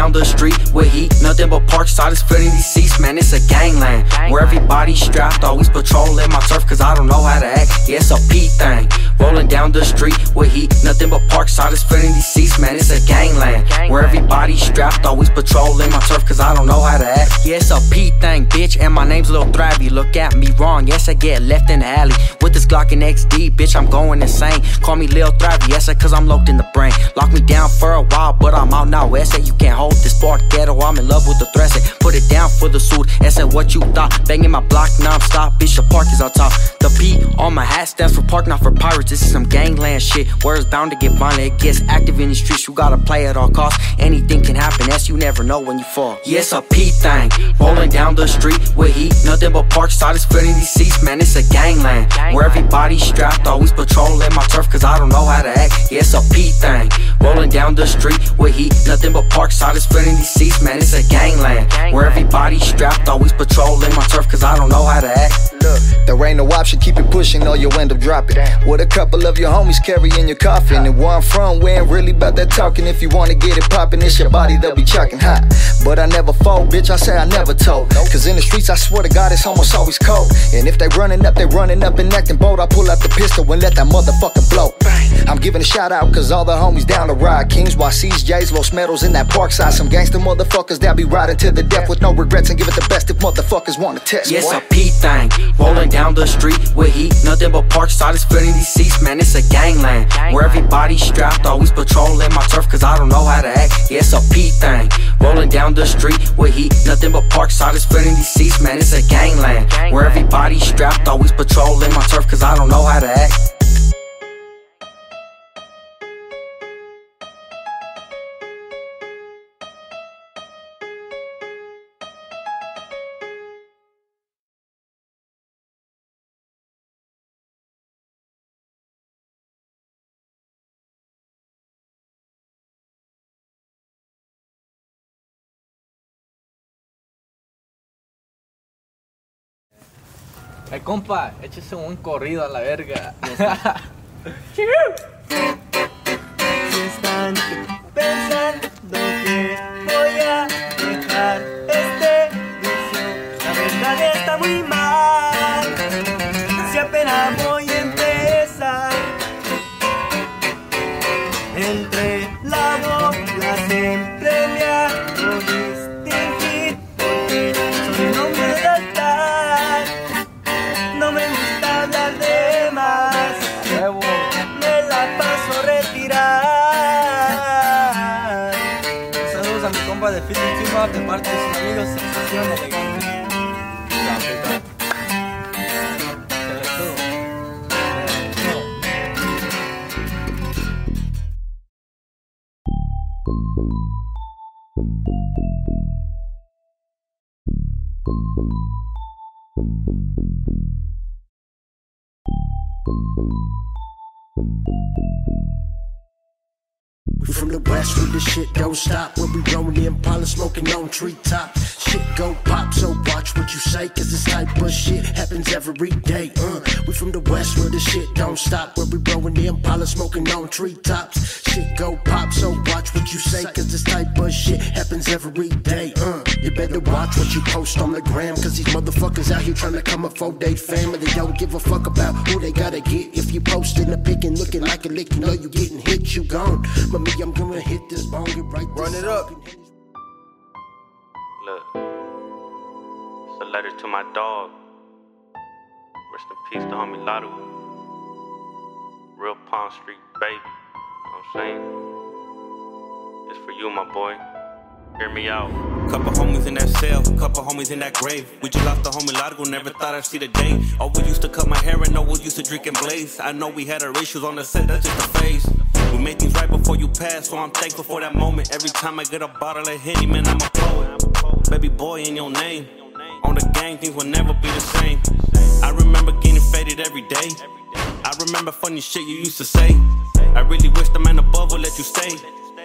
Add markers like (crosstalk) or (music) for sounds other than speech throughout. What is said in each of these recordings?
down the street with heat, nothing but parkside is filling these seats, man. It's a gangland where everybody's strapped, always patrolling my turf, cause I don't know how to act. Yeah, it's a P thing. Rolling down the street with heat, nothing but parkside is filling these seats, man. It's a gangland where everybody's strapped, always patrolling my turf, cause I don't know how to act. Yeah, it's a P thing, bitch, and my name's Lil Thrivey. Look at me wrong, yes, I get left in the alley with this Glock and XD, bitch, I'm going insane. Call me Lil Thrivey, yes, cause I'm locked in the brain. Lock me down for a while, but I'm out now. I said you can't hold this part ghetto, I'm in love with the threat. Say, put it down for the suit. I said what you thought. Banging my block non-stop, bitch, the park is on top. The P on my hat stands for park, not for pirates. This is some gangland shit. It's bound to get violent, it gets active in the streets. You gotta play at all costs. Anything can happen, as you never know when you fall. Yeah, it's a P thing. Rolling down the street with heat, nothing but park side is filling these seats, man. It's a gangland where everybody's strapped, always patrolling my turf, cause I don't know how to act. Yeah, it's a P thing. Rolling down the street with heat, nothing but park side is filling these seats, man. It's a gangland where everybody's strapped, always patrolling my turf, cause I don't know how to act. Look, there ain't no option, keep it pushing or you'll end up dropping. With a couple of your homies carrying your coffin. And where I'm from, we ain't really about that talking. If you wanna get it poppin', it's your body that'll be chucking hot. But I never fold, bitch, I say I never told. Cause in the streets, I swear to God, it's almost always cold. And if they running up, they running up and acting bold. I pull out the pistol and let that motherfucker blow. I'm giving a shout out cause all the homies down the ride. Kings, YCs, J's, Los Meadows in that park side. Some gangster motherfuckers that be riding to the death with no regrets and give it the best if motherfuckers wanna test. Yes, boy. a P thing. Rolling down the street with heat, nothing but park side is filling these seats, man. It's a gangland where everybody's strapped, always patrolling my turf, cause I don't know how to act. Yes, a P thing. Rolling down the street with heat, nothing but park side is filling these seats, man. It's a gangland where everybody's strapped, always patrolling my turf, cause I don't know how to act. Eh, compa, échese un corrido a la verga. (laughs) (laughs) están pensando Thank you. We from the west where the shit don't stop. Where we rolling the Impala smoking on treetops. Shit go pop, so watch what you say. Cause this type of shit happens every day. Uh, we from the west where the shit don't stop. Where we rolling the Impala smoking on treetops. Shit go pop, so watch what you say. Cause this type of shit happens every day. Uh, you better watch what you post on the gram. Cause these motherfuckers out here trying to come a four day family. They don't give a fuck about who they gotta get. If you posting a pic and looking like a lick, you know you getting hit, you gone. But me, I'm gonna hit this bone, get right Run this it up. up. Look, it's a letter to my dog. Rest in peace to homie Lotto. Real Palm Street baby. You know what I'm saying? It's for you, my boy. Hear me out. Couple homies in that cell, couple homies in that grave. We just lost the homie Largo, never thought I'd see the day. Oh, always used to cut my hair and always used to drink and blaze. I know we had our issues on the set, that's just a phase. Made things right before you passed, so I'm thankful for that moment. Every time I get a bottle of Henny, man, I'm a poet. Baby boy in your name. On the gang, things will never be the same. I remember getting faded every day. I remember funny shit you used to say. I really wish the man above would let you stay.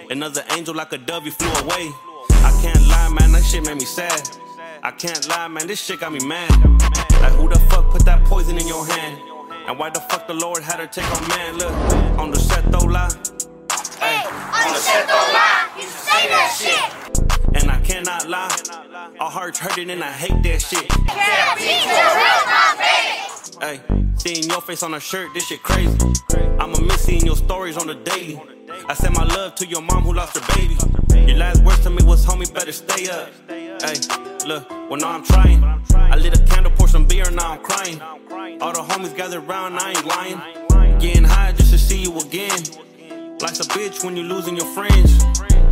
Another angel like a dove, you flew away. I can't lie, man, that shit made me sad. I can't lie, man, this shit got me mad. Like, who the fuck put that poison in your hand? And why the fuck the Lord had her take our man? Look, on the Hey, the shit don't lie. You say that shit. And I cannot lie. Our hearts hurting and I hate that shit. Hey, seeing your face on a shirt, this shit crazy. I'ma miss seeing your stories on the daily. I send my love to your mom who lost her baby. Your last words to me was, homie, better stay up. Hey, look, well, now I'm trying. I lit a candle, pour some beer, now I'm crying. All the homies gathered round, I ain't lying. Getting high just to see you again. Life's a bitch when you're losing your friends.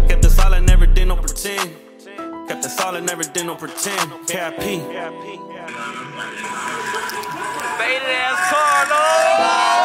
Kept it solid, never did no pretend. Kept it solid, never did no pretend. KIP. Faded ass car,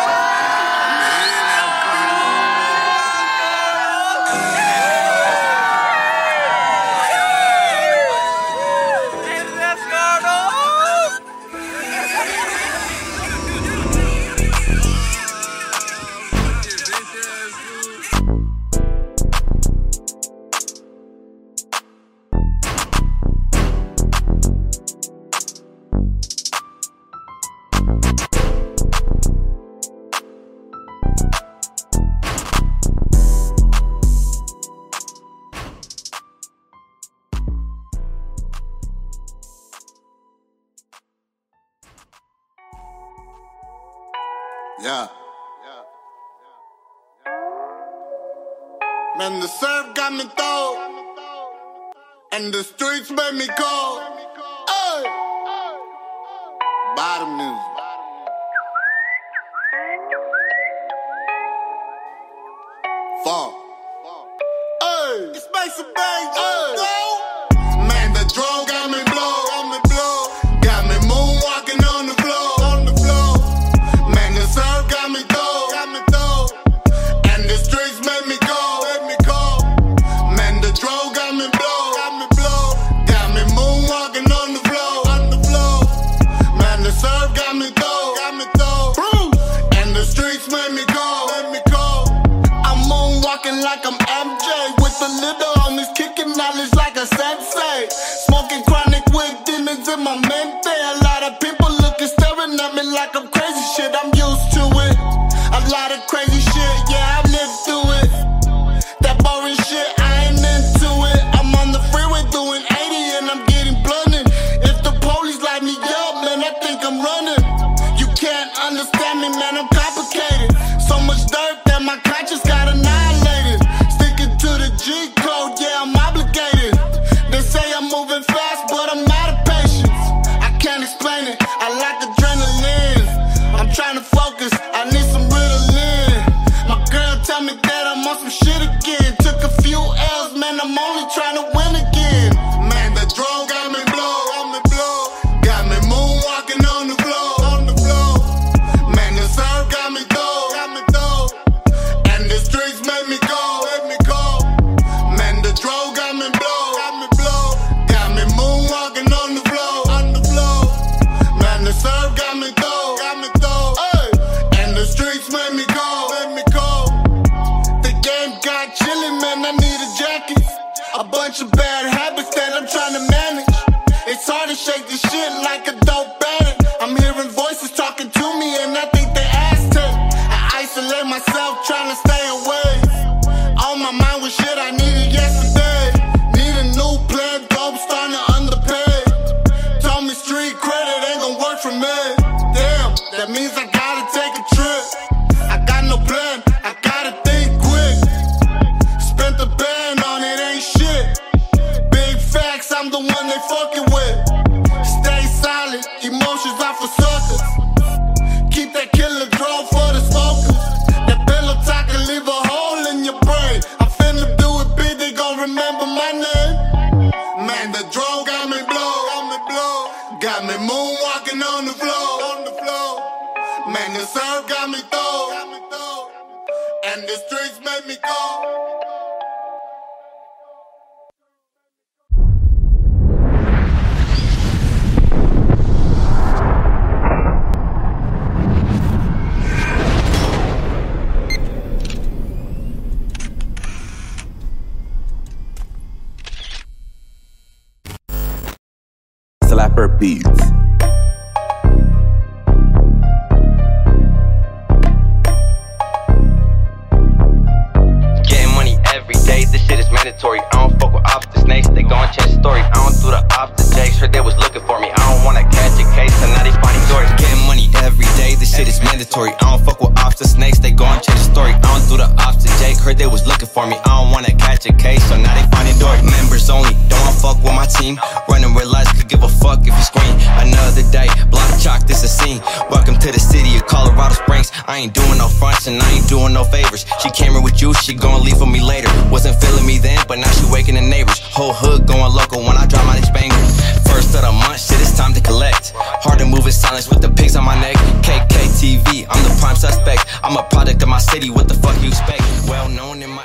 That means beat. Doing no fronts and I ain't doing no favors. She came here with you, she gon' leave for me later. Wasn't feeling me then, but now she waking the neighbors. Whole hood going local when I drop my next banger. First of the month, shit, it's time to collect. Hard to move in silence with the pigs on my neck. KKTV, I'm the prime suspect. I'm a product of my city, what the fuck you expect? Well known in my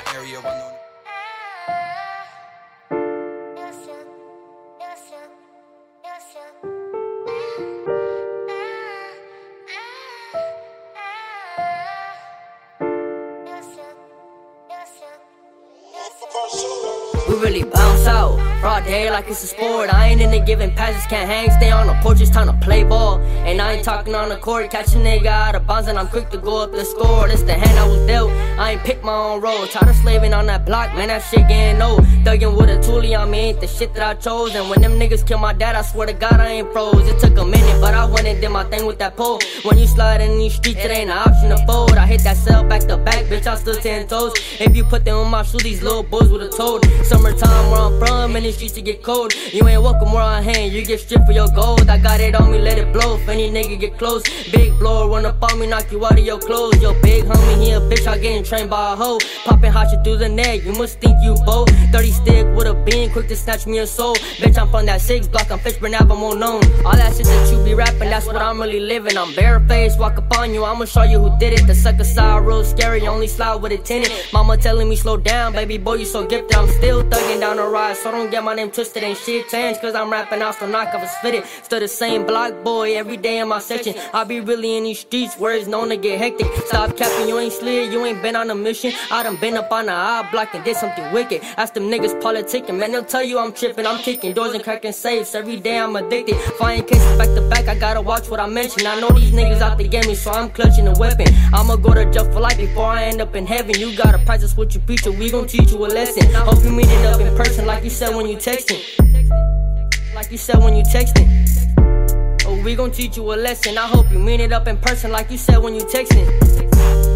Like it's a sport. I ain't into giving passes, can't hang. Stay on the porch, it's time to play ball. And I ain't talking on the court. Catch a nigga out of bounds and I'm quick to go up the score. That's the hand I was dealt. I ain't pick my own role. Try to slaving on that block, man, that shit getting old. Thuggin' with a toolie on me ain't the shit that I chose. And when them niggas kill my dad, I swear to God I ain't froze. It took a minute, but I went and did my thing with that pole. When you slide in these streets, it ain't an option to fold. I hit that cell back to back, bitch, I still ten toes. If you put them on my shoe, these little boys would've told. Summertime where I'm from, and the streets to get cold. You ain't welcome where I hang, you get stripped for your gold. I got it on me, let it blow. If any nigga get close, big blower run up on me, knock you out of your clothes. Yo, big homie, he a bitch, I getting trained by a hoe. Popping hot shit through the neck, you must think you bold. 30 stick with a bean, quick to snatch me a soul. Bitch, I'm from that six block, I'm Fishburne Ave, I'm more known. All that shit that you be rapping, that's what I'm really living. I'm barefaced, walk up on you, I'ma show you who did it. The sucker side real scary, only slide with a tenant. Mama telling me slow down, baby boy, you so gifted. I'm still thugging down the ride, so don't get my name twisted. Ain't shit changed, cause I'm rapping off the knock, I was fitted. Still the same block boy, every day in my section. I be really in these streets where it's known to get hectic. Stop capping, you ain't slid, you ain't been on a mission. I done been up on the eye block and did something wicked. Ask them niggas politicking, man, they'll tell you I'm tripping. I'm kicking doors and cracking safes. Every day I'm addicted. Flying cases back to back, I gotta watch what I mention. I know these niggas out the game, me so I'm clutching a weapon. I'ma go to jail for life before I end up in heaven. You gotta practice what you preach, or we gon' teach you a lesson. Hope you meet it up in person, like you said when you texting. Like you said when you texting. Oh, we gon' teach you a lesson. I hope you mean it up in person, like you said when you texting.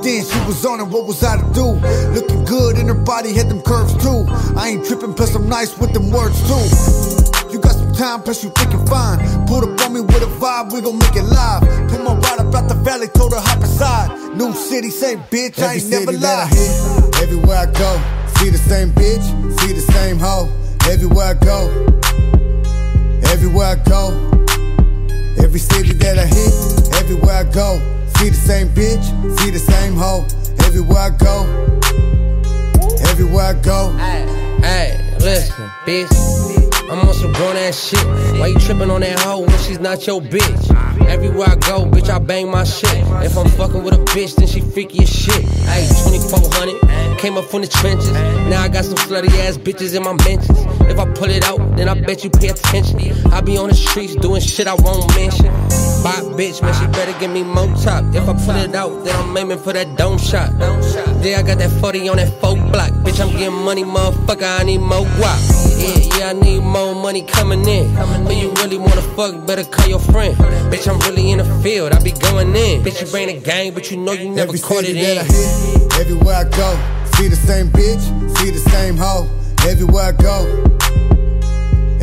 Walked in, she was on it, what was I to do? Looking good and her body had them curves too. I ain't tripping, plus I'm nice with them words too. You got some time, plus you thinking fine. Pulled up on me with a vibe, we gon' make it live. Put my ride up out the valley, told her hop aside. New city, same bitch, I ain't never lie. Everywhere I go, see the same bitch, see the same hoe. Everywhere I go, everywhere I go. Every city that I hit, everywhere I go, see the same bitch, see the same hoe. Everywhere I go, everywhere I go. Hey, hey, listen, bitch. I'm on some grown ass shit. Why you tripping on that hoe when she's not your bitch? Everywhere I go, bitch, I bang my shit. If I'm fucking with a bitch, then she freaky as shit. Hey, 2400, came up from the trenches. Now I got some slutty ass bitches in my mentions. If I pull it out, then I bet you pay attention. I be on the streets doing shit I won't mention. Bop bitch, man, she better give me more top. If I pull it out, then I'm aiming for that dome shot. Yeah, I got that 40 on that folk block. Bitch, I'm getting money, motherfucker, I need more guap. Yeah, yeah, I need more money coming in. But you really wanna fuck, better call your friend. Bitch, I'm really in the field, I be going in. Bitch, you bring the gang, but you know you never Every caught it in. that I hit, everywhere I go, see the same bitch, see the same hoe. Everywhere I go,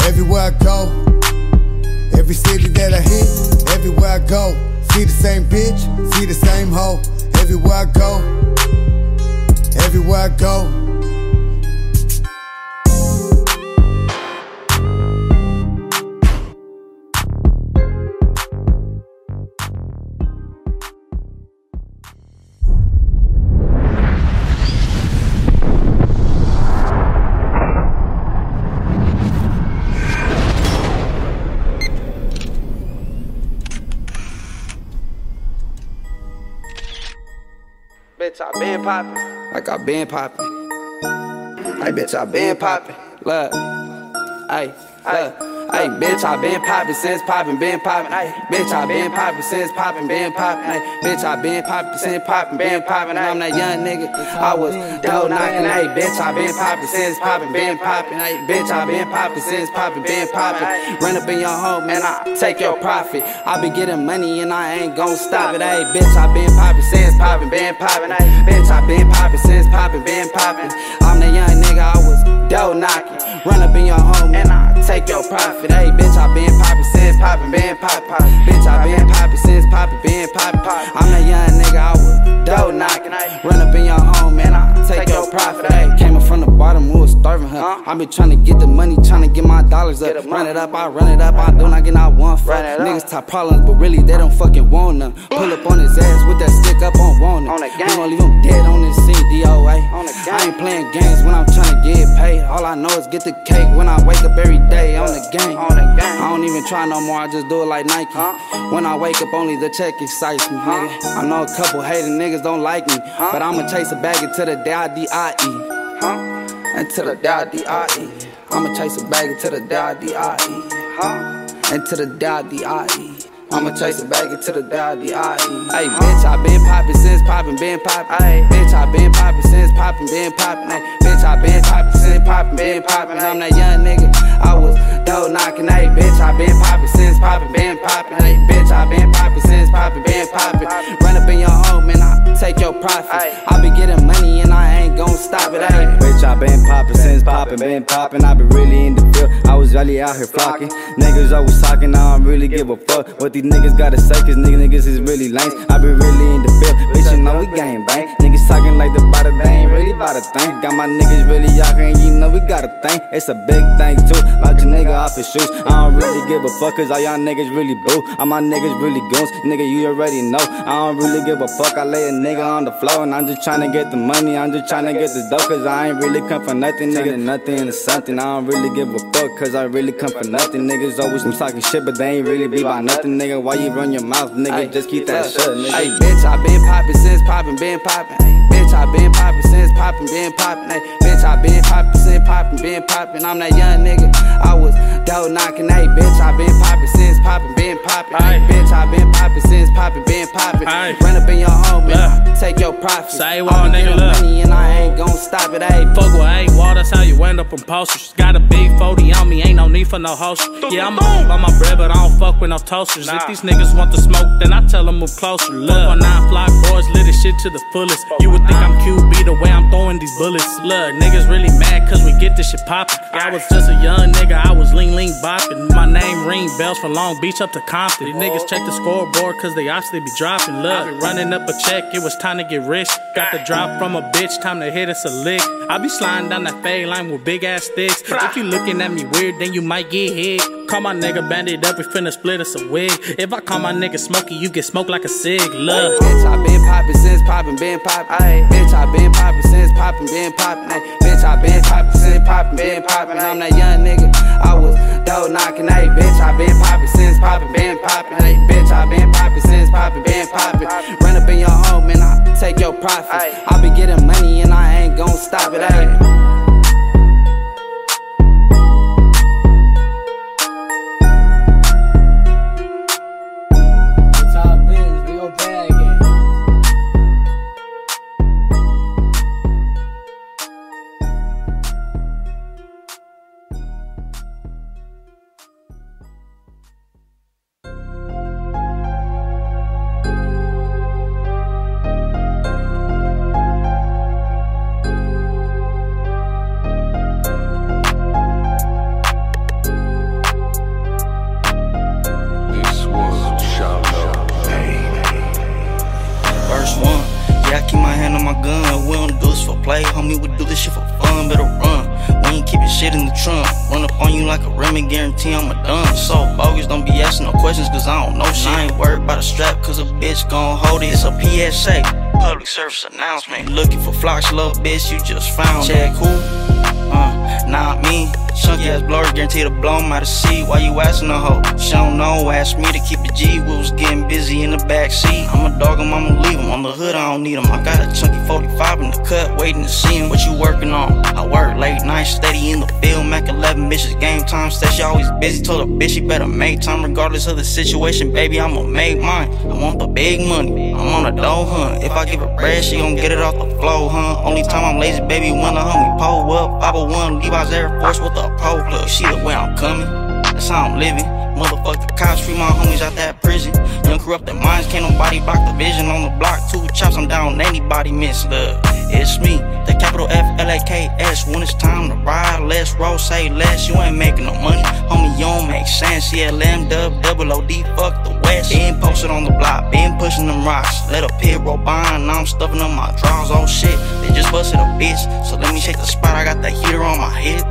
everywhere I go. Every city that I hit, everywhere I go, see the same bitch, see the same hoe. Everywhere I go, everywhere I go. Poppin'. Like I been poppin'. Hey, bitch, I been poppin'. Look. Hey, look. Hey, bitch, I been poppin' since poppin', been poppin'. Hey, bitch, I been poppin' since poppin', been poppin'. Hey, bitch, I been poppin' since poppin', been poppin'. I'm that young nigga. I was dough knockin'. Hey, bitch, I been poppin' since poppin', been poppin'. Hey, bitch, I been poppin' since poppin', been poppin'. Run up in your home and I take your profit. I be getting money and I ain't gon' stop it. Hey, bitch, I been poppin' since poppin', been poppin'. Hey, bitch, I been poppin' since poppin', been poppin'. I'm that young nigga. I was dough knockin'. Run up in your home and I take your profit. Hey, bitch, I been poppin' since poppin', been poppin'. Bitch, I been poppin' since poppin', been poppin'. I'm that young nigga. I was dough knockin'. Run up in your home and I take your profit. Hey, came up from the bottom, we was starving, huh? I been tryna get the money, tryna get my dollars up. Run it up, I run it up, I do not get not one fuck. Niggas top problems, but really they don't fucking want none. Pull up on his ass with that stick up on wanted. We gon' leave him dead on this scene, DOA. I ain't playing games when I'm tryna get paid. All I know is get the cake when I wake up every day on the game. I don't even try no more, I just do it like Nike. When I wake up, only the check excites me, nigga. I know a couple hating niggas don't like me, but I'ma chase a bag until the day I D-I-E. Until the day I D-I-E. I'ma chase a bag until the day I D-I-E. Until the day I D-I-E. I'ma chase a bag until the day I D-I-E. Hey, bitch, I been poppin' since poppin', been poppin'. Hey, bitch, I been poppin' since poppin', been poppin'. Hey, bitch, I been poppin' since poppin', been poppin'. I'm that young nigga. I was dough knockin'. Hey, bitch, I been poppin' since poppin', been poppin'. Hey, bitch, I been poppin' since poppin', been poppin'. Run up in your home and I take your profit. I be getting money and I ain't gon' stop it. Hey, Bitch, I been poppin' since poppin', been poppin'. I been really in the field. I was really out here flocking. Niggas always talking, I don't really give a fuck what these niggas gotta say, cause niggas, niggas is really lames. I been really in the field. Bitch, you know we gang bang. Niggas talking like the bada, they ain't really bout a thing. Got my niggas really and you know we got a thing. It's a big thing too. Like your nigga off his shoes. I don't really give a fuck, cause all y'all niggas really boo. All my niggas really goons. Nigga, you already know. I don't really give a fuck. I lay a nigga on the floor, and I'm just trying to get the money. I'm just trying to get the dough, cause I ain't really come for nothing, nigga. Nothing into something. I don't really give a fuck, cause I really come for nothing. Niggas always been talking shit, but they ain't really be about nothing, nigga. Why you run your mouth, nigga? Just keep that shut, nigga. Hey, bitch, I been poppin' since poppin', been poppin'. Hey, I been poppin' since poppin', been poppin'. Hey, bitch, I been poppin' since poppin', been poppin'. I'm that young nigga. I was dough knockin'. Hey, bitch, I been poppin' since poppin', been poppin'. Hey, bitch, I been poppin' since poppin', been poppin'. Run up in your home and take your profit. Say I what, be nigga, look. money and I ain't gon' stop it. Hey, Fuck with eight wall, that's how you end up in posters. Got a big 40 on me, ain't no need for no host. Yeah, I'm up by my bread, but I don't fuck with no toasters. If these niggas want the smoke, then I tell them move closer. Look, on nine fly boys, lit this shit to the fullest. You would think I'm QB the way I'm throwing these bullets. Look, niggas really mad cause we get this shit poppin'. I was just a young nigga, I was Lean, lean, bopping. My name ring bells from Long Beach up to Compton. These niggas check the scoreboard cause they obviously be dropping. Look, I running up a check, it was time to get rich. Got the drop from a bitch, time to hit us a lick. I be sliding down that fade line with big ass sticks. If you looking at me weird, then you might get hit. Call my nigga banded up, we finna split us a wig. If I call my nigga Smokey, you get smoked like a cig. Look. Bitch, I been poppin' since poppin', been poppin'. Bitch, I been poppin' since poppin', been poppin'. Ay, bitch, I been poppin' since poppin', been poppin'. I'm that young nigga. I was dough knockin'. Hey, bitch, I been poppin' since poppin', been poppin'. Hey, bitch, I been poppin' since poppin', been poppin'. Run up in your home and I take your profit. I be getting money and I ain't gon' stop it. Hey. And guarantee I'm a done. So bogus, don't be asking no questions, cause I don't know shit. I ain't worried about a strap, cause a bitch gon' hold it. It's a PSA, public service announcement. Looking for flocks, little bitch, you just found. Check who? Uh, not me. Chunky ass blowers guarantee to blow 'em out of sea. Why you asking a hoe? She don't know, ask me to keep the G. We was getting busy in the back seat. I'm a dog 'em, I'ma leave 'em. On the hood, I don't need 'em. I got a chunky 45 in the cut, waiting to see 'em. What you working on? I work late nights, steady in the field. Mac 11 bitches, game time. Said she always busy. Told her bitch she better make time regardless of the situation. Baby, I'ma make mine. I want the big money. I'm on a dough hunt. If I give her bread, she gon' get it off the flow, huh? Only time I'm lazy, baby, when the homie pull up. 501 Levi's Air Force with a pole plug. See the way I'm coming. That's how I'm living. Motherfucker, cops, free my homies out that prison. Young corrupted minds, can't nobody block the vision on the block. Two chops, I'm down, anybody miss love. It's me, the capital F L A K S. When it's time to ride, let's roll, say less. You ain't making no money, homie, you don't make sense. Yeah, dub, double O D, fuck the West. Been posted on the block, been pushing them rocks. Let a pit roll by, now I'm stuffing up my drawers. Oh shit, they just busted a bitch. So let me shake the spot, I got the heater on my head.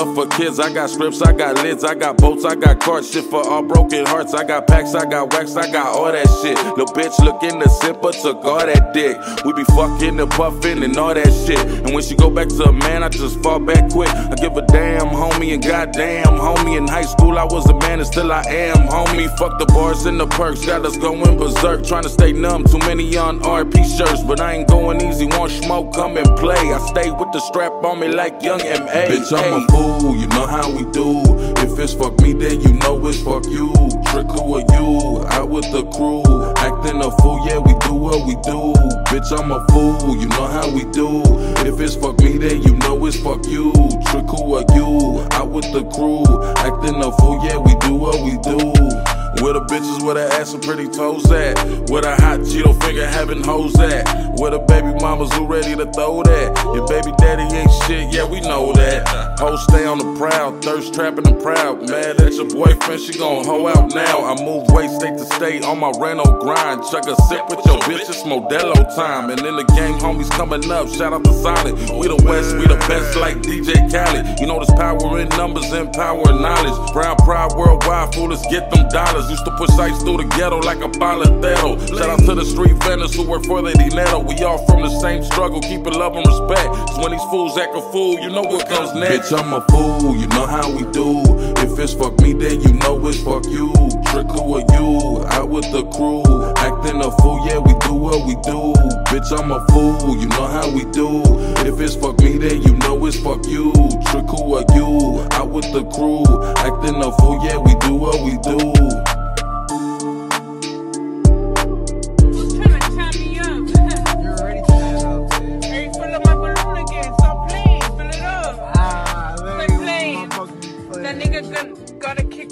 Up for kids. I got scripts, I got lids, I got boats, I got cards, shit for all broken hearts. I got packs, I got wax, I got all that shit. Little bitch looking to sip, but took all that dick. We be fucking and puffing and all that shit. And when she go back to a man, I just fall back quick. I give a damn, homie, and goddamn, homie. In high school, I was a man, and still I am, homie. Fuck the bars and the perks, got us going berserk. Trying to stay numb, too many on RP shirts, but I ain't going easy. Want smoke, come and play. I stay with the strap on me like young MA. Bitch, I'm a fool, you know how we do. If it's fuck me, then you know it's fuck you. Trick who are you? Out with the crew. Acting a fool, yeah, we do what we do. Bitch, I'm a fool, you know how we do. If it's fuck me, then you know it's fuck you. Trick who are you? Out with the crew. Acting a fool, yeah, we do what we do. Where the bitches with her ass and pretty toes at? Where the hot Cheeto finger having hoes at? Where the baby mamas who ready to throw that? Your baby daddy ain't shit, yeah, we know that. Hoes stay on the prowl, thirst trapping and proud. Mad at your boyfriend, she gon' hoe out now. I move weight state to state on my Reno grind. Chuck a sip with your bitch, it's Modelo time. And in the game, homies coming up, shout out to Sonic. We the West, we the best like DJ Khaled. You know there's power in numbers and power in knowledge. Proud, proud worldwide, foolish, get them dollars. Used to push ice through the ghetto like a paletero. Shout out to the street vendors who work for the dinero. We all from the same struggle, keep it love and respect. Cause when these fools act a fool, you know what comes next. Bitch, I'm a fool, you know how we do. If it's fuck me, then you know it's fuck you. Trick who are you? Out with the crew. Acting a fool, yeah, we do what we do. Bitch, I'm a fool, you know how we do. If it's fuck me, then you know it's fuck you. Trick who are you? Out with the crew. Acting a fool, yeah, we do what we do.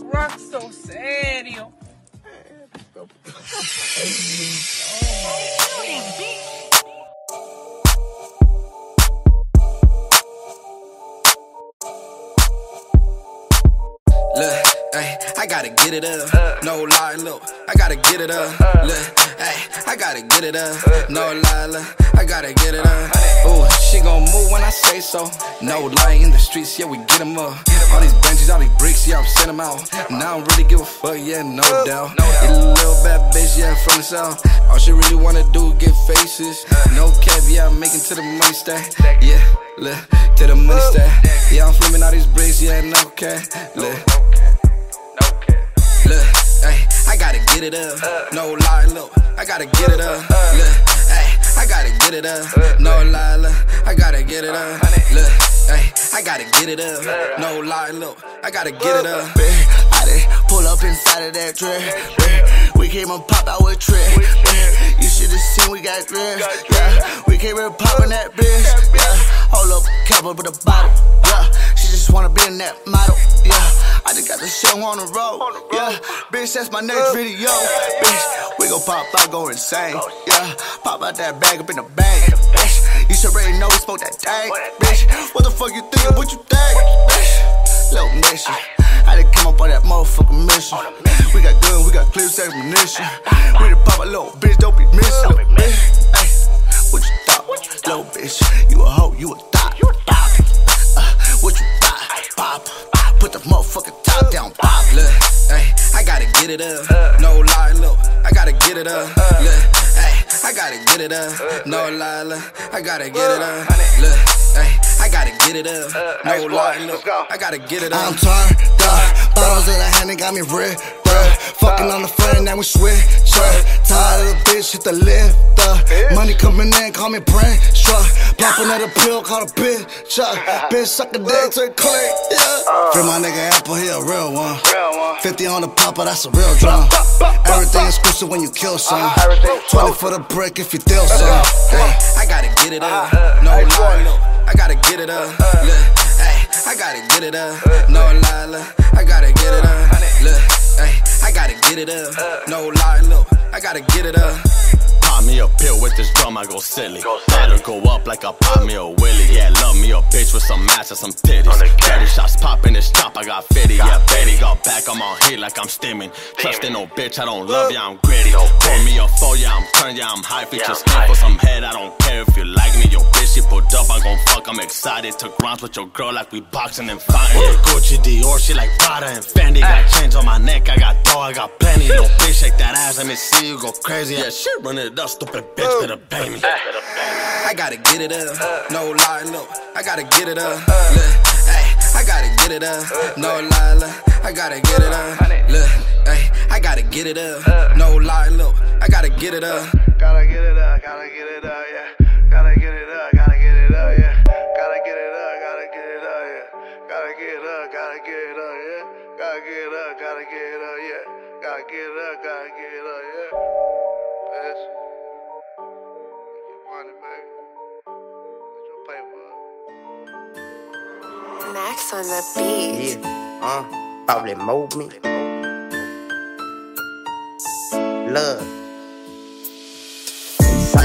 Rocks so serio. Get it up. No lie, look, I gotta get it up. Look, ay, I gotta get it up. No lie, look, I gotta get it up. Ooh, she gon' move when I say so. No lie in the streets, yeah, we get 'em up. All these benches, all these bricks, yeah, I'm send 'em out. And I don't really give a fuck, yeah, no doubt. You little bad bitch, yeah, from the south. All she really wanna do is get faces. No cap, yeah, I'm making to the money stack. Yeah, look, to the money stack. Yeah, I'm flipping all these bricks, yeah, no cap. Look. Look, ay, I gotta get it up. No lie, look, I gotta get it up. Look, ay, I gotta get it up. No lie, look, I gotta get it up. Look, ay, I gotta get it up. No lie, look, I gotta get it up. I did pull up inside of that drip. We came and pop out with trip. You should've seen we got grips. Yeah, we came and poppin' that bitch. Yeah, hold up, up with a bottle. Yeah, just wanna be in that model. Yeah, I just got the show on the road. Yeah, bitch, that's my next video. Bitch, we gon' pop out, go insane. Yeah, pop out that bag up in the bag. Bitch, you should already know we smoke that tag. Bitch, what the fuck you thinking? What you think? Bitch, little mission. I done come up on that motherfucking mission. We got guns, we got clear ammunition. We done pop a little bitch, don't be missing. What you thought? Little bitch, you a hoe, you a thought. Get it up. No lie, look, I gotta get it up. Look, ay, I gotta get it up. No lie, look, I gotta get it up. Look, ay, I gotta get it up. No lie, look, I gotta get it up. I'm turned up. Bottles in the hand, they got me red. Fucking on the front, now we switch. uh. Tired of the bitch, hit the lift. uh. Money coming in, call me pressure. Popping at a pill, call a bitch. uh. Bitch, suck a dick to click. Yeah. Free my nigga Apple, he a real one. 50 on the popper, that's a real drum. Everything exclusive when you kill some. 20 for the brick if you deal some. Hey, I gotta get it up. No lie, look, I gotta get it up. Look, hey, I gotta get it up. No lie, look, I gotta get it up. Look, hey, I gotta get it up. No lie, look, I gotta get it up. Pop me a pill with this drum, I go silly. Better go up like I pop me a willy. Yeah, love me a bitch with some ass and some titties. Thirty shots popping this chop, I got 50. Yeah, Betty got back, I'm on hit like I'm stimming. Trusting no bitch, I don't love ya, I'm gritty. Pour me a four, yeah, I'm turned, yeah, I'm high. Features yeah, for some head, I don't care if you like me. Yo, bitch, she put up, I gon' fuck, I'm excited. Took rounds with your girl like we boxing and fighting. Gucci Dior, she like Prada and Fendi. Got chains on my neck, I got dough, I got plenty. Little bitch, shake that ass, let me see you go crazy. Yeah, shit, run it up, stupid bitch, better pay me. I gotta get it up. No lie, look, I gotta get it up. Uh. Look, ay, I gotta get it up. Uh. No lie, look, I gotta get it up. Look, ay, I gotta get it up. Uh. No lie, look, I gotta get it up. Gotta get it up, gotta get it up, yeah. Get it up, gotta get it up, yeah. Bitch. Get money, baby. Get your paper. Max on the beat. Yeah, uh, Pablo Movement. Love.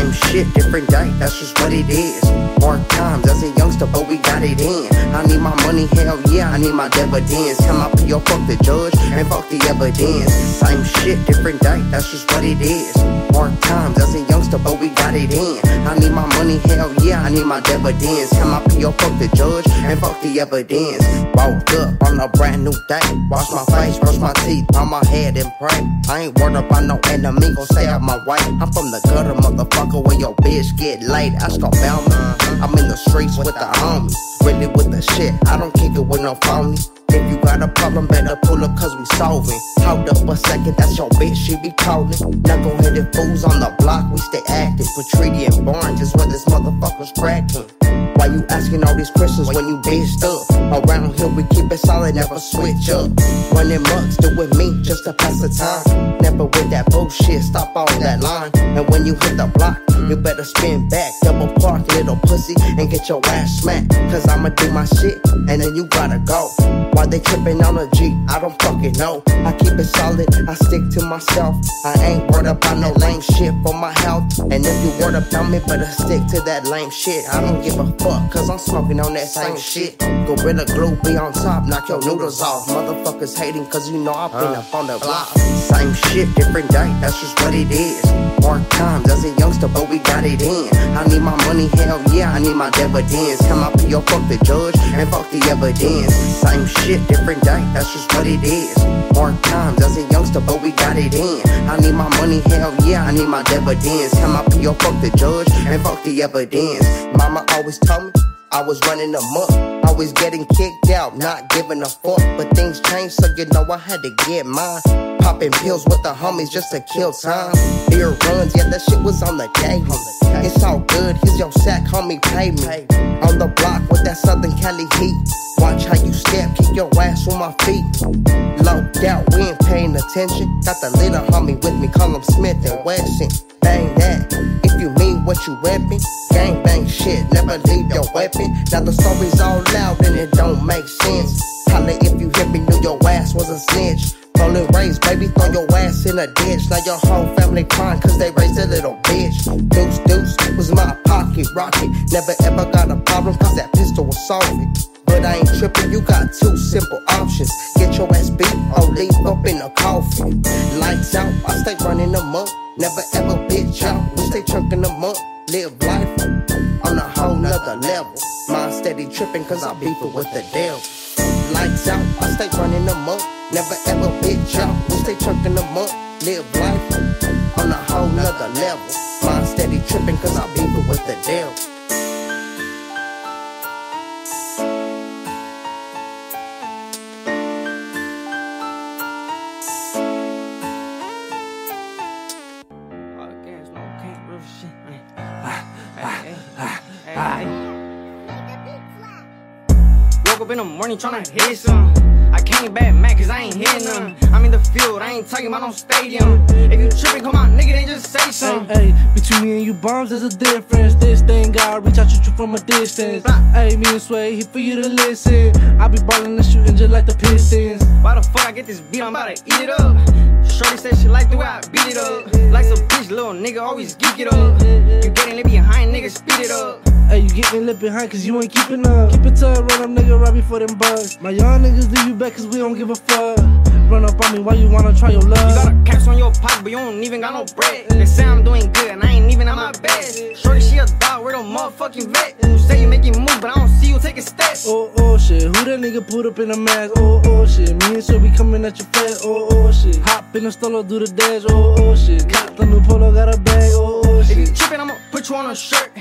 Same shit, different day, that's just what it is. More times as a youngster, but we got it in. I need my money, hell yeah, I need my dividends. Come up PO, fuck the judge, and fuck the evidence. Same shit, different day, that's just what it is. More times as a youngster, but we got it in. I need my money, hell yeah, I need my dividends. Come up PO, fuck the judge, and fuck the evidence. Woke up on a brand new day. Wash my face, brush my teeth, bow my head and pray. I ain't worried about no enemy, gon' stay out my way. I'm from the gutter, motherfucker, where your bitch get laid. I start Belmont. I'm in the streets with the homies. Really with the shit, I don't kick it with no phony. If you got a problem, better pull up cause we solving. Hold up a second, that's your bitch, she be calling. Knuckle headed fools on the block, we stay active. Treaty and Barnes is where this motherfucker's cracking. Why you asking all these questions when you bitched up? Around here we keep it solid, never switch up. Running mugs, do with me just to pass the time. Never with that bullshit, stop all that line. And when you hit the block, you better spin back, double park, little pussy, and get your ass smacked. Cause I'ma do my shit, and then you gotta go. Why they tripping on a G? I don't fucking know. I keep it solid, I stick to myself. I ain't worried about no lame shit for my health. And if you worried about me, better stick to that lame shit. I don't give a fuck, cause I'm smoking on that same shit. Gorilla glue be on top, knock your noodles off. Motherfuckers hating, cause you know I've been up on the block. Same shit, different day, that's just what it is. More times as a youngster, but we got it in. I need my money, hell yeah, I need my dividends. Come up PO, fuck the judge, and fuck the evidence. Same shit, different day, that's just what it is. More times as a youngster, but we got it in. I need my money, hell yeah, I need my dividends. Come up PO, fuck the judge, and fuck the evidence. Mama always told me. I was running amok, always getting kicked out, not giving a fuck. But things changed, so you know I had to get mine. Popping pills with the homies just to kill time. Beer runs, yeah, that shit was on the day. It's all good, here's your sack, homie, pay me. On the block with that Southern Cali heat. Watch how you step, kick your ass on my feet. Low doubt, we ain't paying attention. Got the little homie with me, call him Smith and Wesson. Bang that, what you weapon. Gang bang shit, never leave your weapon. Now the story's all loud and it don't make sense. Holla if you hear me, knew your ass was a snitch. Rolling raised, baby, throw your ass in a ditch. Now your whole family crying cause they raised a little bitch. Deuce, deuce was my pocket rocket. Never ever got a problem cause that pistol was solving. But I ain't tripping, you got two simple options. Get your ass beat or leave up in a coffin. Lights out, I stay running them up. Never ever bitch out, we stay chunking them up. Live life on a whole nother level. Mind steady tripping cause I beef it with the devil. Lights out, I stay running them up. Never ever bitch out, we stay chunking them up. Live life on a whole nother level. Mind steady tripping cause I beef it with the devil. In the morning tryna hit some. I came back mad cause I ain't hitting them. I'm in the field, I ain't talking about no stadium. If you tripping, come out, nigga, then just say something. Hey, hey, between me and you bombs, there's a difference. This thing gotta reach out to you from a distance. Hey, me and Sway, here for you to listen. I be ballin' and shooting just like the Pistons. Why the fuck I get this beat? I'm about to eat it up. Shorty said she like the way I beat it up. Like some bitch, little nigga, always geek it up. You getting it behind, nigga, speed it up. Hey, you getting left behind cause you ain't keeping up. Keep it tight, run up, nigga, right before them bugs. My young niggas leave you back cause we don't give a fuck. Run up on me, why you wanna try your luck? You got a caps on your pocket, but you don't even got no bread. They say I'm doing good, and I ain't even at my best. Shorty, she a dog, we're the motherfucking vet. You say you making moves, but I don't see you taking steps. Oh, oh shit, who that nigga put up in a mask? Oh, oh shit, me and Sway be coming at your fast. Oh, oh shit, hop in the stolo, do the dash. Oh, oh shit, got the new polo, got a bag. Oh, oh If you shit. trippin', I'ma put you on a shirt.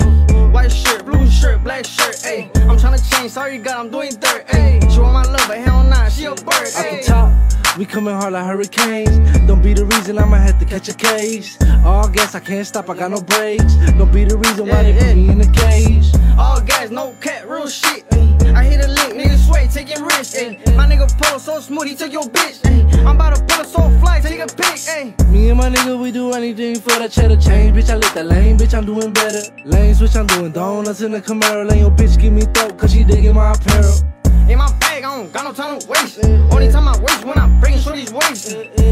White shirt, blue shirt, black shirt, ayy. I'm tryna change, sorry God, I'm doing dirt, ayy. She want my love, but hell nah, she a bird, Off the ayy. top, we coming hard like hurricanes. Don't be the reason I'ma have to catch a case. All gas, I can't stop, I got no brakes. Don't be the reason why they put me in the cage. All gas, no cat, real shit. ayy. I hit a lick, nigga sway, taking risks. ayy. My nigga polo so smooth, he took your bitch. ayy. I'm about to pull a so fly, take a pic. Me and my nigga, we do anything for the cheddar change. Bitch, I lit the lane, bitch, I'm doing better. Lane switch, I'm doing donuts in the Camaro. Lane, your bitch give me throat, cause she digging my apparel. In my bag, I don't got no time to waste. Only time I waste when I'm breaking shorty's waist.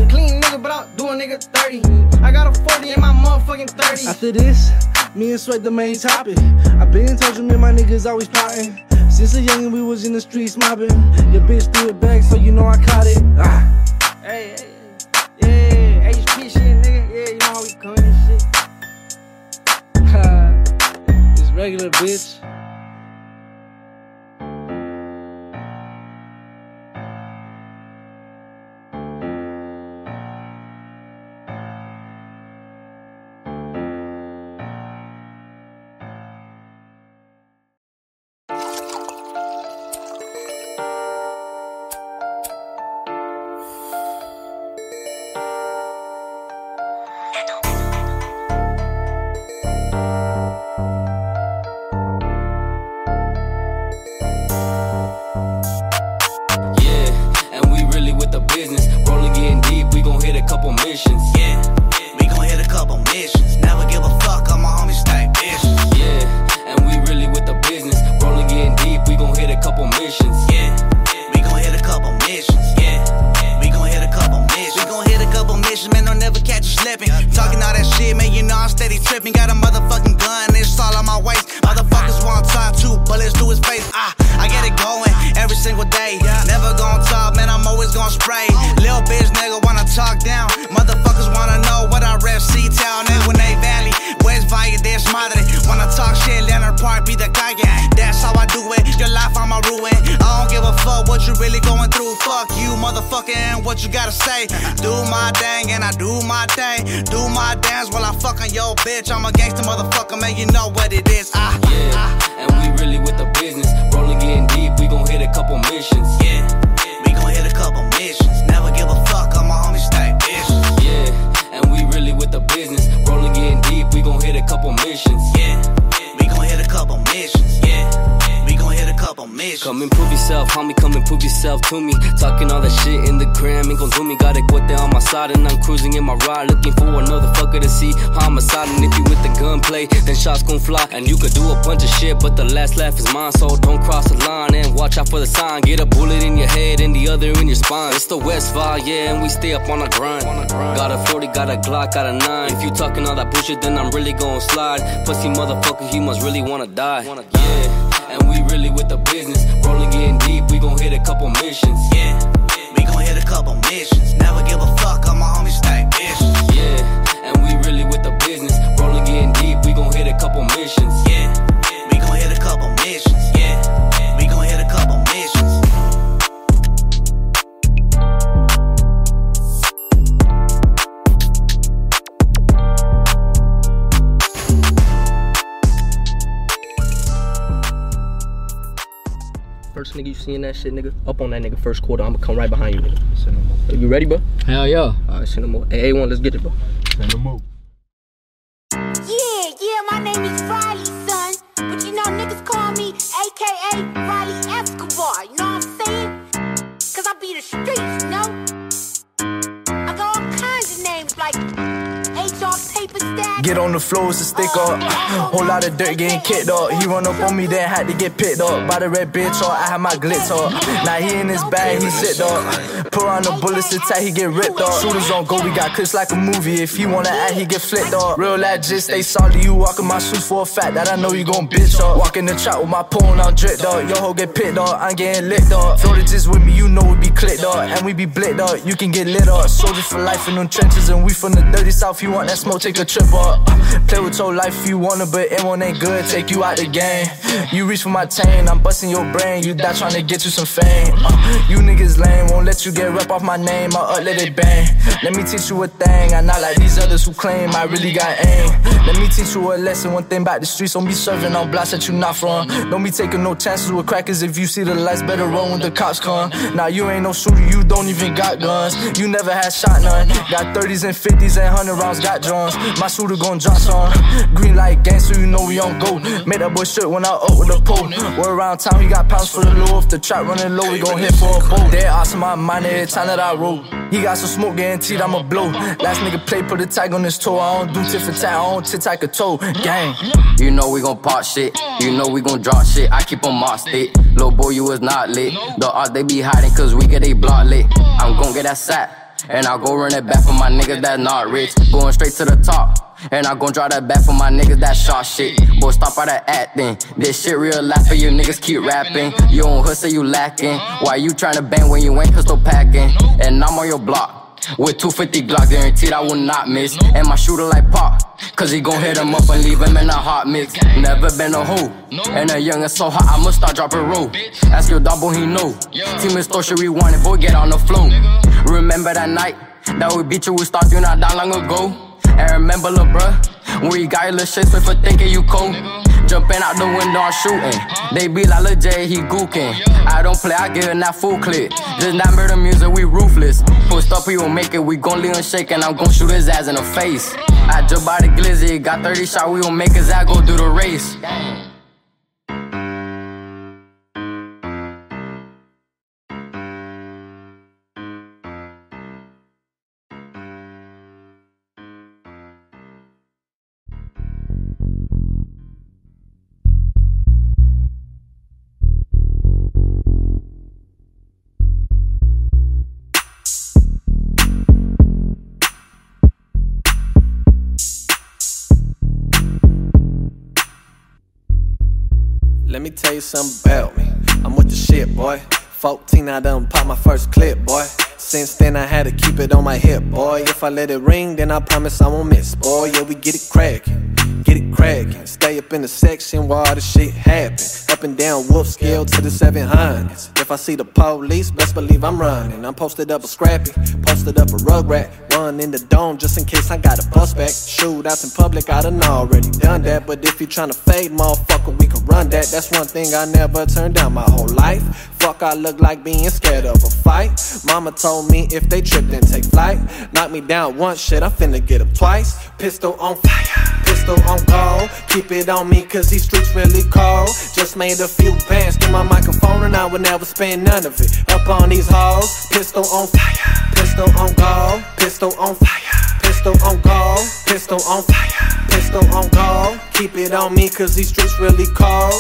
Clean nigga, but I'll do a nigga 30. I got a 40 in my motherfucking 30. After this, me and Sweat the main topic. I been in touch with me, and my niggas always plotting. Since a youngin', we was in the streets mobbing. Your bitch threw it back, so you know I caught it. Ah. Hey, hey, yeah, HP shit, nigga. Yeah, you know how we coming and shit. (laughs) it's regular, bitch. Come and prove yourself, homie, come and prove yourself to me. Talking all that shit in the gram, ain't gon' do me. Got quit there on my side, and I'm cruising in my ride. Looking for another fucker to see homicide. And if you with the gunplay, then shots gon' fly. And you could do a bunch of shit, but the last laugh is mine. So don't cross the line and watch out for the sign. Get a bullet in your head and the other in your spine. It's the West Vibe, yeah, and we stay up on the grind. Got a 40, got a Glock, got a 9. If you talking all that bullshit, then I'm really gon' slide. Pussy motherfucker, he must really wanna die. Yeah, and we really with the business. Rolling getting deep, we gon' hit a couple missions. Yeah, we gon' hit a couple missions. Never give a fuck, all my homies stay bitch. Yeah, and we really with the business. Rolling getting deep, we gon' hit a couple missions. First nigga you seeing that shit, nigga, up on that nigga first quarter. I'ma come right behind you, nigga. Are you ready, bro? Hell yeah. Alright, send them more. Hey, A1, let's get it, bro. Send them more. Yeah, yeah, my name is Riley, son. But you know, niggas call me AKA Riley Escobar, you know what I'm saying? Cause I be the streets, Get on the floor, it's a stick up. Whole lot of dirt getting kicked up. He run up on me, then had to get picked up. By the red bitch, or I had my glitz up. Now he in his bag, he sit up. Put on the bullets attack, he get ripped up. Shooters on go, we got clips like a movie. If he wanna act, he get flipped up. Real lad, just stay solid. You walking my shoes for a fact that I know you gon' bitch up. Walk in the trap with my pole on dripped up. Yo ho get picked up, I'm getting licked up. Floated just with me, you know we be clicked up. And we be blicked up, you can get lit up. Soldiers for life in them trenches, and we from the dirty south. You want that smoke, take a trip up. Play with your life if you wanna, but it one ain't good. Take you out the game. You reach for my chain, I'm busting your brain. You die trying to get you some fame. Uh, you niggas lame, won't let you get rep off my name. I'll up, let it bang. Let me teach you a thing. I'm not like these others who claim I really got aim. Let me teach you a lesson. One thing about the streets, don't be serving on blocks that you not from. Don't be taking no chances with crackers. If you see the lights, better run when the cops come. Now you ain't no shooter, you don't even got guns. You never had shot none. Got 30s and 50s and 100 rounds, got drums. My shooter gon' drop some. Green light gang, so you know we on go. Made that boy shit when I up with the pole. We're around town, he got pounds for the low. If the trap running low, we gon' hit for a boat. They ask my mind every time that I roll. He got some smoke, guaranteed I'ma blow. Last nigga play, put a tag on his toe. I don't do tit for tat, I don't tit like a toe. Gang. You know we gon' pop shit. You know we gon' drop shit. I keep on my stick. Little boy, you was not lit. The art they be hiding cause we get they block lit. I'm gon' get that sack. And I'll go run it back for my niggas that not rich. Going straight to the top. And I gon' drop that back for my niggas that shot shit. Boy, stop all that acting. This shit real life for you niggas keep rapping. You don't hustle, you lacking. Why you tryna bang when you ain't pistol packing? And I'm on your block. With 250 Glock, guaranteed I will not miss. And my shooter like pop, cause he gon' hit him up and leave him in a hot mix. Never been a hoe, and a young and so hot, I'ma start dropping roll. Ask your double, he know. Team is store, we want it, boy, get on the flow. Remember that night that we beat you, we start you not that long ago. And remember, lil' bruh, when you got your shit, spit for thinking you cold. Jumping out the window, I'm shooting. They be like, Lil J, he gooking. I don't play, I get in that full clip. Just not murder music, we ruthless. Post up, he won't make it, we gon' leave him shaking. I'm gon' shoot his ass in the face. I jump by the glizzy, got 30 shot, we gon' make his ass go do the race. You something about me. I'm with the shit, boy. 14, I done pop my first clip, boy. Since then, I had to keep it on my hip, boy. If I let it ring, then I promise I won't miss, boy. Yeah, we get it crackin', get it crackin'. Stay up in the section while the shit happen. Up and down Wolf scale to the 700s. If I see the police, best believe I'm running. I'm posted up a scrappy, posted up a rug rat. Run in the dome just in case I got a bust back. Shootouts in public, I done already done that. But if you tryna fade, motherfucker, we can run that. That's one thing I never turned down my whole life. Fuck, I look like being scared of a fight. Mama told me if they trip, then take flight. Knock me down once, shit, I'm finna get up twice. Pistol on fire, pistol on call. Keep it on me, cause these streets really cold. Just made a few bands to my microphone, and I would never spend none of it. Up on these halls, pistol on fire, pistol on call, pistol on fire, pistol on call, pistol on fire, pistol on call. Keep it on me, cause these streets really cold.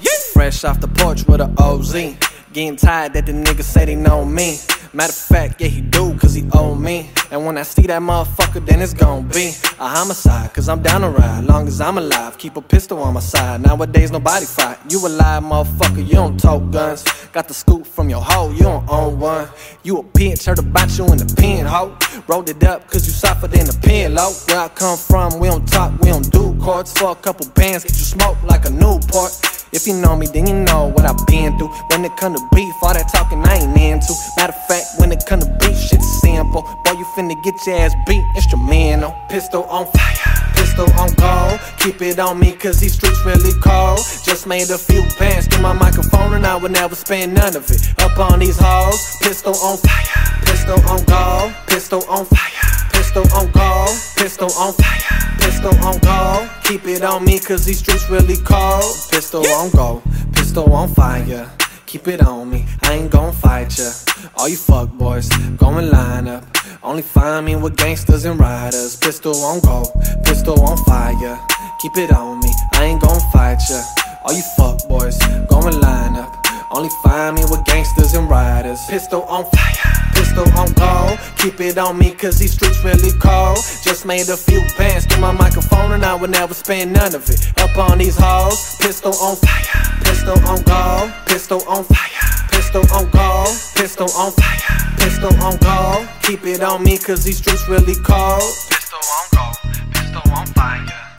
Yeah. Fresh off the porch with a OZ. Getting tired that the niggas say they know me. Matter of fact, yeah, he do, cause he owe me. And when I see that motherfucker, then it's gon' be a homicide, cause I'm down to ride. Long as I'm alive, keep a pistol on my side. Nowadays, nobody fight. You a alive, motherfucker, you don't tote guns. Got the scoop from your hoe, you don't own one. You a bitch, heard about you in the pen, hoe. Rolled it up, cause you suffered in the pen, low. Where I come from, we don't talk, we don't do courts. For a couple bands, get you smoked like a Newport. If you know me, then you know what I've been through. When it come to beef, all that talking I ain't into. Matter of fact, when it come to beef, shit's simple. Boy, you finna get your ass beat, instrumental. Pistol on fire, pistol on gold. Keep it on me, cause these streets really cold. Just made a few bands to my microphone, and I would never spend none of it. Up on these halls, pistol on fire, pistol on gold, pistol on fire. Pistol on gold, pistol on fire, pistol on gold. Keep it on me, cause these streets really cold. Pistol on gold, pistol on fire. Keep it on me, I ain't gon' fight ya. All you fuck boys, go and line up. Only find me with gangsters and riders. Pistol on gold, pistol on fire. Keep it on me, I ain't gon' fight ya. All you fuck boys, go and line up. Only find me with gangsters and riders. Pistol on fire, pistol on gold. Keep it on me, cause these streets really cold. Just made a few bands to my microphone, and I would never spend none of it. Up on these halls, pistol on fire, pistol on gold, pistol on fire, pistol on gold, pistol on fire, pistol on gold. Keep it on me, cause these streets really cold. Pistol on gold, pistol on fire.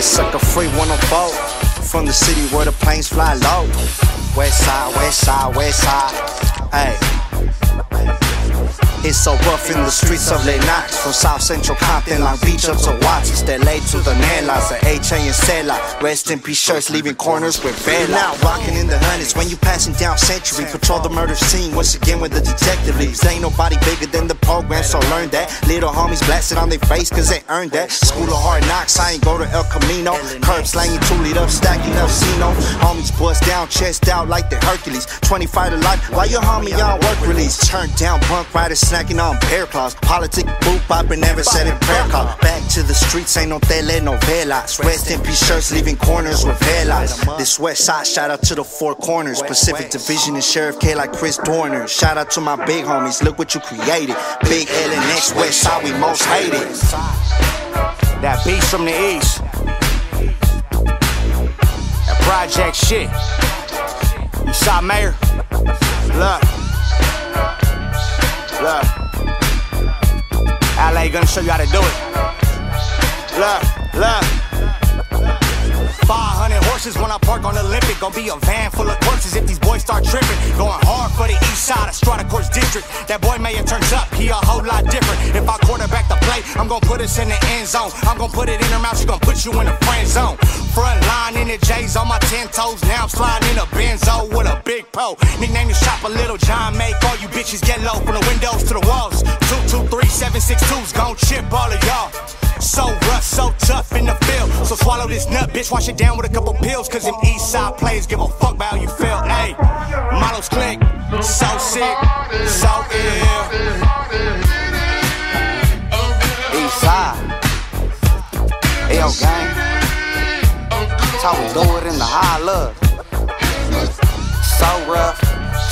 Sucker free 104 from the city where the planes fly low. West side, west side, west side. Hey. It's so rough in the streets of Lennox From South Central Compton, Long Beach up to Watts. It's late to the Nelas, the HA and Stella. Rest in peace shirts leaving corners with Vela Now rocking in the hundreds when you passing down Century. Patrol the murder scene once again with the detective leaves Ain't nobody bigger than the program, so learn that. Little homies blasted on their face cause they earned that. School of hard knocks, I ain't go to El Camino. Curb slanging, two lead up, stacking up Cino Homies bust down, chest out like the Hercules. 25 to life, why your homie on work release? Turned down, bunk riders snacking on bear claws. Politic boot bopping, never said in prayer call. Back to the streets, ain't no telenovelas. Rest in peace shirts, leaving corners with velas. This west side, shout out to the four corners. Pacific Division and Sheriff K like Chris Dorner. Shout out to my big homies, look what you created. Big L and X West side, we most hated. That beast from the east. That project shit. You saw Mayor? Look. Look. LA gonna show you how to do it. Look, look. 500 horses when I park on Olympic. Gonna be a van full of corpses if these boys start tripping. Going hard for the east side of Strata Courts District. That boy Mayor turns up, he a whole lot different. If I quarterback the play, I'm gonna put us in the end zone. I'm gonna put it in her mouth, she gonna put you in the friend zone. Front line in the J's on my 10 toes. Now I'm sliding in a Benzo with a big pro. Nickname shop a little John Make. All you bitches get low from the windows to the walls. 223 762's gon' chip all of y'all. So rough, so tough in the field. So swallow this nut, bitch. Wash it down with a couple pills. Cause them east side players give a fuck about how you feel. Ayy, models click. So sick, so ill. East side. L gang. We do it in the high love. So rough,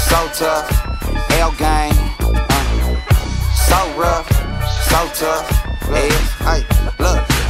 so tough. L gang. Uh, so rough, so tough. Hey, look,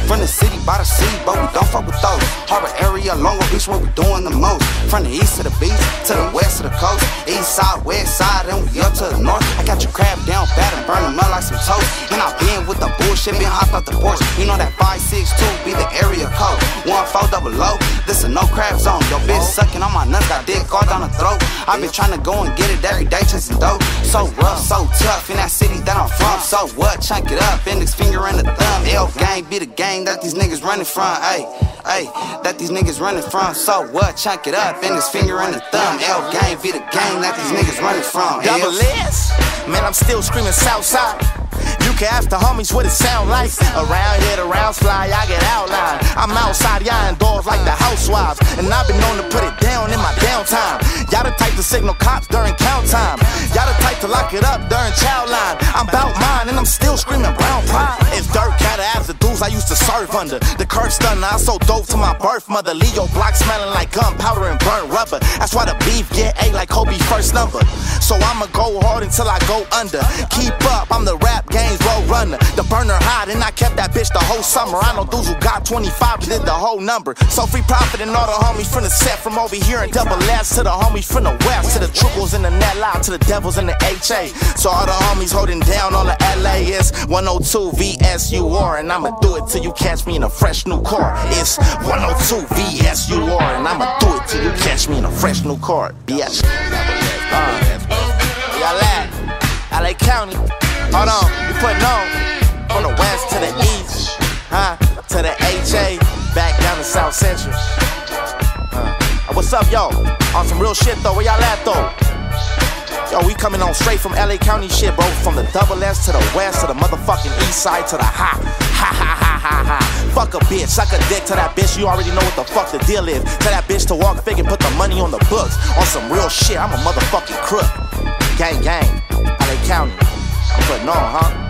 from the city by the sea, but we don't fuck with those. Harbor area, Longo Beach, where we doing the most. From the east to the beach, to the west of the coast. East side, west side, and we up to the north. I got your crab down bad and burn them up like some toast. And I been with the bullshit, been hopped off the porch. You know that 562 be the area code. 14 double O, this a no crab zone. Yo, bitch sucking on my nuts, got dick all down the throat. i been trying to go and get it every day, chasing dope. So rough, so tough in that city that I'm from. So what? Chunk it up, index finger and the thumb. L gang be the gang that these niggas running from. Ayy, ayy, that these niggas running from. So what? Chunk it up, index finger and the thumb. L gang be the gang that these niggas running from. Double S, man, I'm still screaming Southside. You can ask the homies what it sound like. Around here, the rounds fly, I get outlined. I'm outside, y'all indoors like the housewives. And I've been known to put it down in my downtime. Y'all the type to signal cops during count time. Y'all the type to lock it up during child line. I'm bout mine and I'm still screaming brown pride. To serve under. The curve stunner, I so dope to my birth mother. Leo block smelling like gunpowder and burnt rubber. That's why the beef get A like Kobe first number. So I'ma go hard until I go under. Keep up, I'm the rap game's runner. The burner hot, and I kept that bitch the whole summer. I know dudes who got 25 and did the whole number. So free profit and all the homies from the set from over here and double S to the homies from the west to the triples in the net to the devils in the HA. So all the homies holding down on the LAS 102 VSUR, and I'ma do it till you catch me in a fresh new car. It's 102 VSUR, and I'ma do it till you catch me in a fresh new car. Bitch. Uh, y'all at LA County. Hold on, we putting on from the west to the east, huh? To the HA, back down to South Central. Uh, what's up, yo? On some real shit though, where y'all at though? Yo, we coming on straight from LA County shit, bro. From the double S to the west to the motherfucking east side to the ha. Ha ha ha ha ha. Fuck a bitch, suck a dick to that bitch. You already know what the fuck the deal is. Tell that bitch to walk fig and put the money on the books. On some real shit, I'm a motherfucking crook. Gang, gang. LA County. I'm putting on, huh?